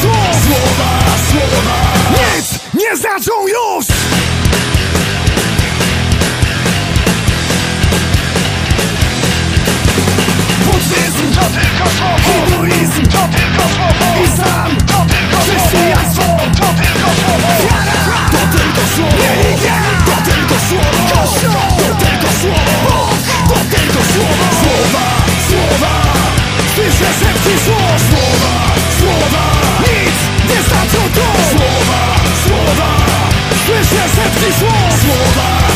Słowa, słowa Nic nie znaczą już lift these walls. Smaller.